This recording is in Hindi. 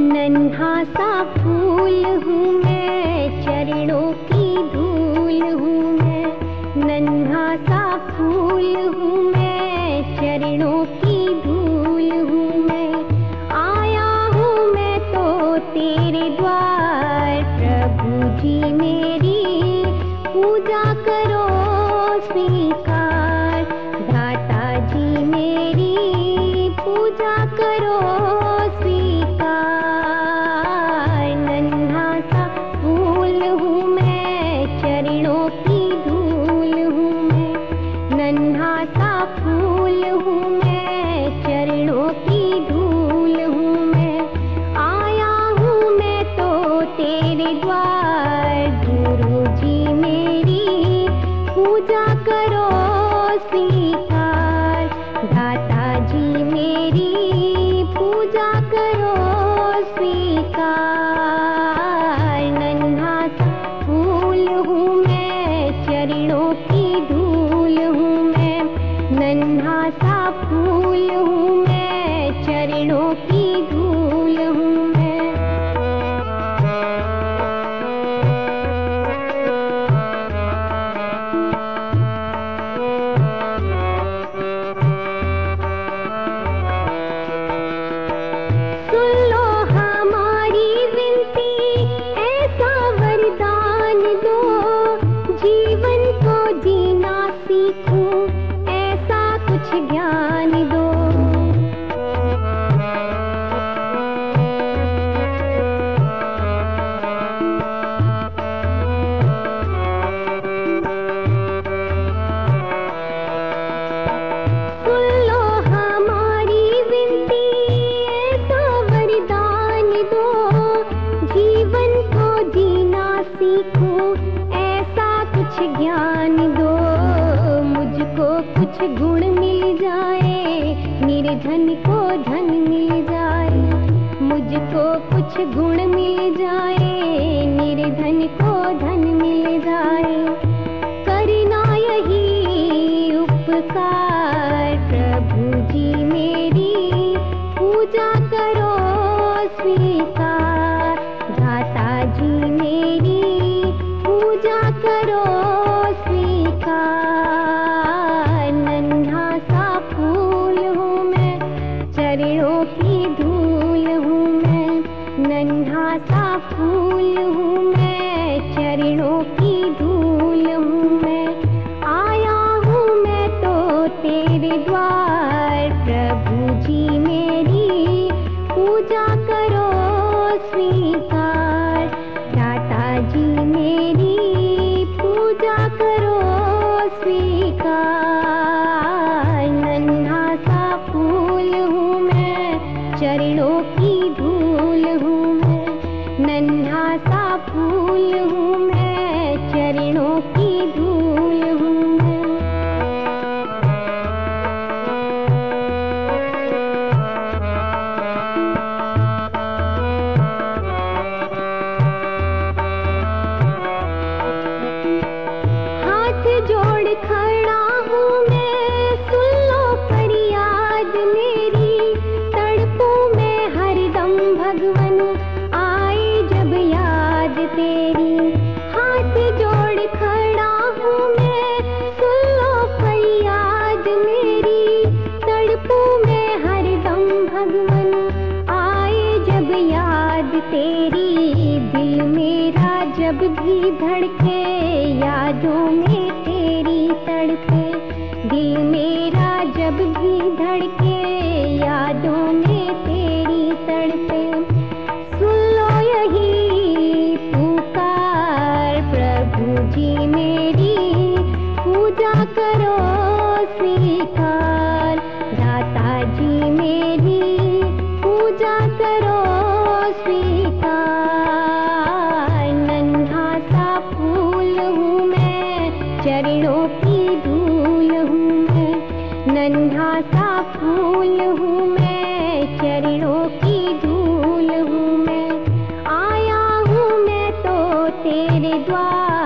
नन्हा सा फूल हूँ मैं, चरणों की धूल हूँ मैं। नन्हा सा फूल हूँ मैं, चरणों की धूल हूँ मैं। आया हूँ मैं तो तेरे की धूल हूँ मैं, नन्हा सा फूल हूँ मैं, चरणों की धूल हूँ मैं। आया हूँ मैं तो तेरे द्वार, गुरु जी मेरी, पूजा करो स्वीकार। दाता जी चरणों की धूल ज्ञान दो, मुझको कुछ गुण मिल जाए, निर्धन को धन मिल जाए, मुझको कुछ गुण मिल जाए, निर्धन को धन मिल जाए। करना यही उपकार। फूल हूँ मैं। नन्हा सा फूल हूँ मैं चरणों की धूल हूँ। हाथ जोड़ खड़ा भगवन आए जब याद तेरी दिल मेरा जब भी धड़के, यादों में तेरी तड़के, दिल मेरा जब भी धड़के। नन्हा सा फूल हूँ मैं, चरणों की धूल हूँ मैं। आया हूँ मैं तो तेरे द्वार